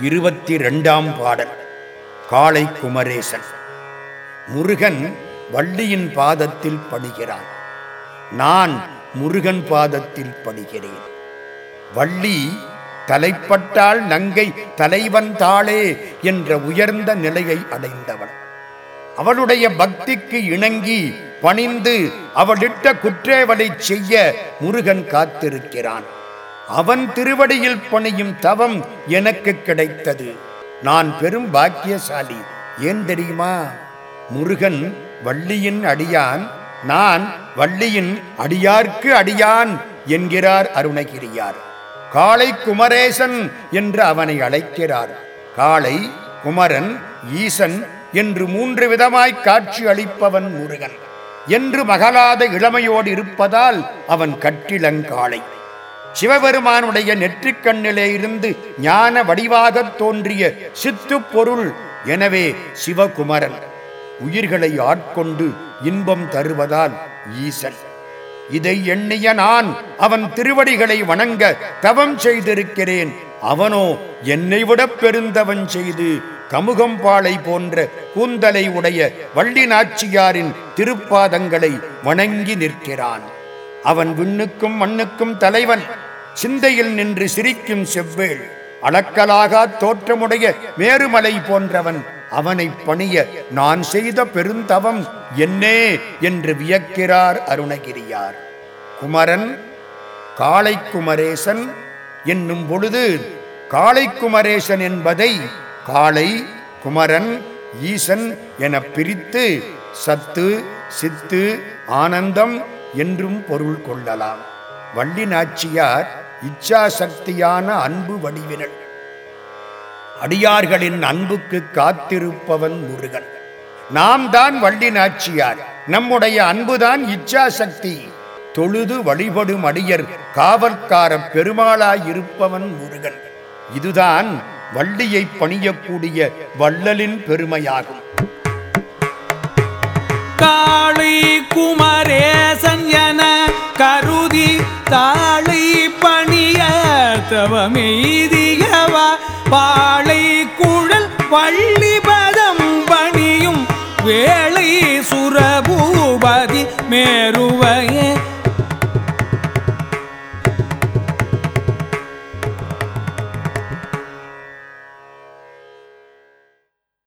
இருபத்தி ரெண்டாம் பாடல் காளை குமரேசன் முருகன் வள்ளியின் பாதத்தில் படுகிறான். நான் முருகன் பாதத்தில் படுகிறேன். வள்ளி தலைப்பட்டால் நங்கை தலைவன் தாளே என்ற உயர்ந்த நிலையை அடைந்தவள். அவளுடைய பக்திக்கு இணங்கி பணிந்து அவளிட்ட குற்றேவலை செய்ய முருகன் காத்திருக்கிறான். அவன் திருவடியில் பணியும் தவம் எனக்கு கிடைத்தது. நான் பெரும் பாக்கியசாலி. ஏன் தெரியுமா? முருகன் வள்ளியின் அடியான் நான் வள்ளியின் அடியார்க்கு அடியான் என்கிறார் அருணகிரியார். காளை குமரேசன் என்று அவனை அழைக்கிறார். காளை குமரன் ஈசன் என்று மூன்று விதமாய் காட்சி அளிப்பவன் முருகன். என்று மகளாத இளமையோடு இருப்பதால் அவன் கட்டிலங்காளை. சிவபெருமானுடைய நெற்றிக்கண்ணிலே இருந்து ஞான வடிவாகத் தோன்றிய சித்து பொருள். எனவே சிவகுமரன் உயிர்களை ஆட்கொண்டு இன்பம் தருவதால் ஈசன். இதை எண்ணிய நான் அவன் திருவடிகளை வணங்க தவம் செய்திருக்கிறேன். அவனோ என்னை விட பெருந்தவன் செய்து கமுகம்பாளை போன்ற கூந்தலை உடைய வள்ளி நாச்சியாரின் திருப்பாதங்களை வணங்கி நிற்கிறான். அவன் விண்ணுக்கும் மண்ணுக்கும் தலைவன். சிந்தையில் நின்று சிரிக்கும் செவ்வேள் அளக்கலாகா தோற்றமுடைய மேருமலை போன்றவன். அவனை பணிய நான் செய்த பெருந்தவம் என்னே என்று வியக்கிறார் அருணகிரியார். குமரன் காளை குமரேசன் என்னும் பொழுது காளை குமரேசன் என்பதை காளை குமரன் ஈசன் என பிரித்து சத்து சித்து ஆனந்தம் என்றும் பொருள் கொள்ளலாம். வள்ளி நாச்சியார் இச்சாசக்தியான அன்பு வடிவினள். அடியார்களின் அன்புக்கு காத்திருப்பவன் முருகன். நாம் தான் வள்ளி நாச்சியார் நம்முடைய அன்புதான் இச்சாசக்தி. தொழுது வழிபடும் அடியர் காவற்கார பெருமாளாயிருப்பவன் முருகன். இதுதான் வள்ளியை பணியக்கூடிய வள்ளலின் பெருமையாகும். காளை குமரேசன் தவமெய்தியவா பாழை குழல் வள்ளிபதம் பணியும் வேளை சுரபூபதி மேருவையே.